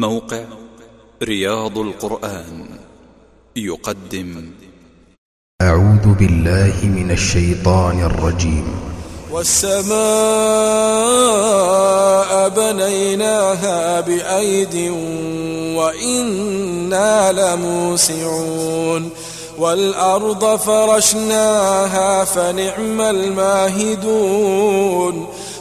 موقع رياض القرآن يقدم. أعوذ بالله من الشيطان الرجيم. والسماء بنيناها بأيد وإنا لموسعون. والأرض فرشناها فنعم الماهدون.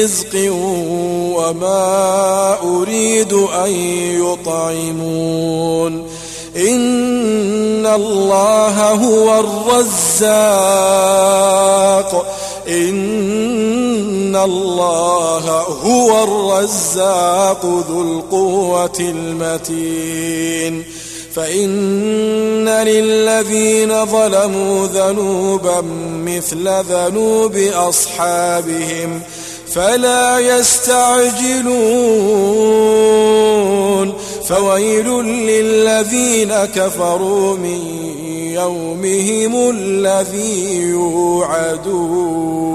رزق وما أريد أن يطعمون إن الله هو الرزاق إن الله هو الرزاق ذو القوة المتين فإن للذين ظلموا ذنوبا مثل ذنوب أصحابهم فلا يستعجلون. فويل للذين كفروا من يومهم الذي يوعدون.